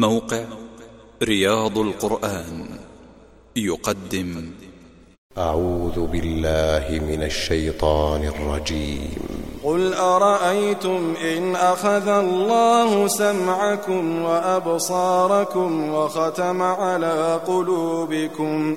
موقع رياض القرآن يقدم. أعوذ بالله من الشيطان الرجيم. قل أرأيتم إن أخذ الله سمعكم وأبصاركم وختم على قلوبكم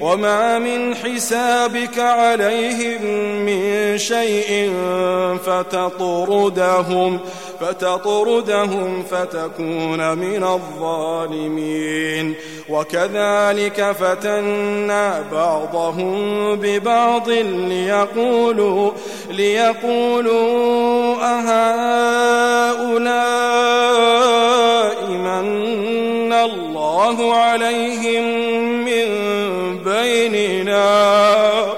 وما من حسابك عليهم من شيء فتطردهم فتطردهم فتكون من الظالمين وكذلك فتنا بعضهم ببعض ليقولوا ليقولوا أهؤلاء من الله عليهم مؤمنينا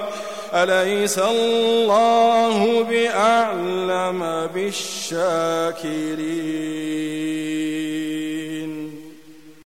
أليس الله بأعلم بالشاكرين؟